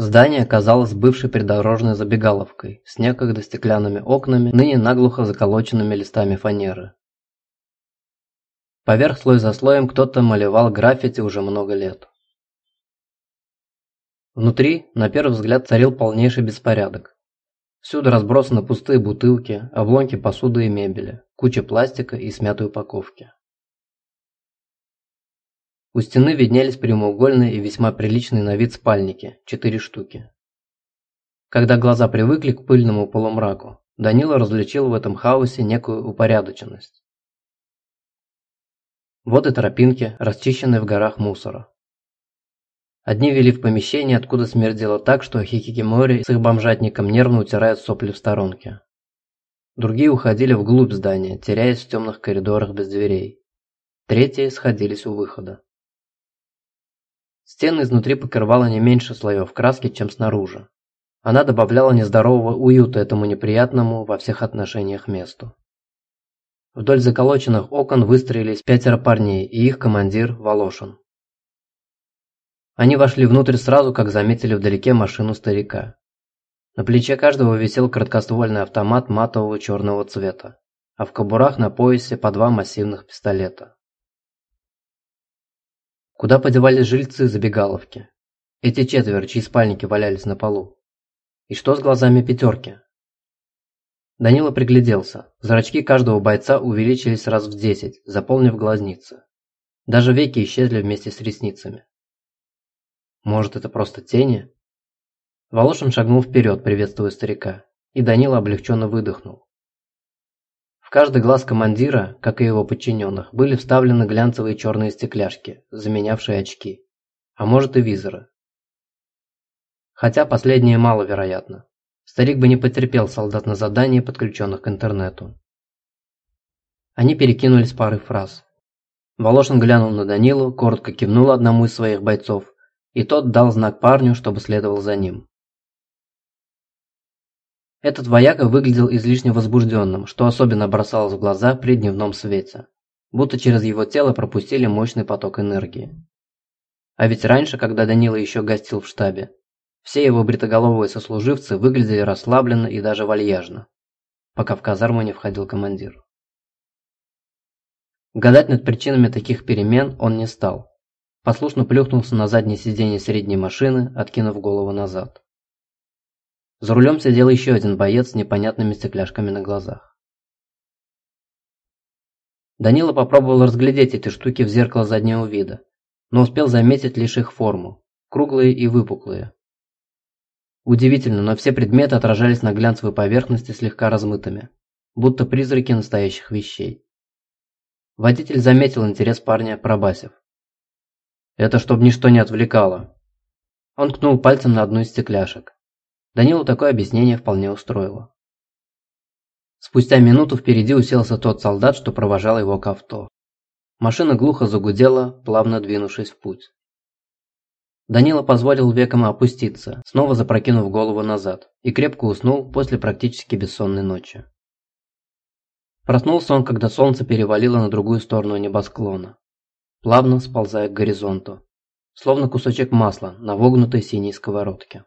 Здание казалось бывшей придорожной забегаловкой с некогда стеклянными окнами, ныне наглухо заколоченными листами фанеры. Поверх слой за слоем кто-то малевал граффити уже много лет. Внутри, на первый взгляд, царил полнейший беспорядок. Всюду разбросаны пустые бутылки, обломки посуды и мебели, куча пластика и смятой упаковки. У стены виднелись прямоугольные и весьма приличные на вид спальники, четыре штуки. Когда глаза привыкли к пыльному полумраку, Данила различил в этом хаосе некую упорядоченность. Вот и тропинки, расчищенные в горах мусора. Одни вели в помещение, откуда смердело так, что хикикимори с их бомжатником нервно утирают сопли в сторонке. Другие уходили вглубь здания, теряясь в темных коридорах без дверей. Третьи сходились у выхода. Стены изнутри покрывала не меньше слоев краски, чем снаружи. Она добавляла нездорового уюта этому неприятному во всех отношениях месту. Вдоль заколоченных окон выстроились пятеро парней и их командир Волошин. Они вошли внутрь сразу, как заметили вдалеке машину старика. На плече каждого висел краткоствольный автомат матового черного цвета, а в кобурах на поясе по два массивных пистолета. Куда подевались жильцы забегаловки? Эти четверо, чьи спальники валялись на полу. И что с глазами пятерки? Данила пригляделся. Зрачки каждого бойца увеличились раз в десять, заполнив глазницы. Даже веки исчезли вместе с ресницами. Может, это просто тени? Волошин шагнул вперед, приветствуя старика, и Данила облегченно выдохнул. В каждый глаз командира, как и его подчиненных, были вставлены глянцевые черные стекляшки, заменявшие очки. А может и визоры. Хотя последнее маловероятно. Старик бы не потерпел солдат на задании, подключенных к интернету. Они перекинулись парой фраз. Волошин глянул на Данилу, коротко кивнул одному из своих бойцов и тот дал знак парню, чтобы следовал за ним. Этот вояка выглядел излишне возбужденным, что особенно бросалось в глаза при дневном свете, будто через его тело пропустили мощный поток энергии. А ведь раньше, когда Данила еще гостил в штабе, все его бритоголовые сослуживцы выглядели расслабленно и даже вальяжно, пока в казарму не входил командир. Гадать над причинами таких перемен он не стал, послушно плюхнулся на заднее сиденье средней машины, откинув голову назад. За рулем сидел еще один боец с непонятными стекляшками на глазах. Данила попробовал разглядеть эти штуки в зеркало заднего вида, но успел заметить лишь их форму, круглые и выпуклые. Удивительно, но все предметы отражались на глянцевой поверхности слегка размытыми, будто призраки настоящих вещей. Водитель заметил интерес парня, пробасив. Это чтобы ничто не отвлекало. Он ткнул пальцем на одну из стекляшек. Данилу такое объяснение вполне устроило. Спустя минуту впереди уселся тот солдат, что провожал его к авто. Машина глухо загудела, плавно двинувшись в путь. Данила позволил векам опуститься, снова запрокинув голову назад, и крепко уснул после практически бессонной ночи. Проснулся он, когда солнце перевалило на другую сторону небосклона плавно сползая к горизонту, словно кусочек масла на вогнутой синей сковородке.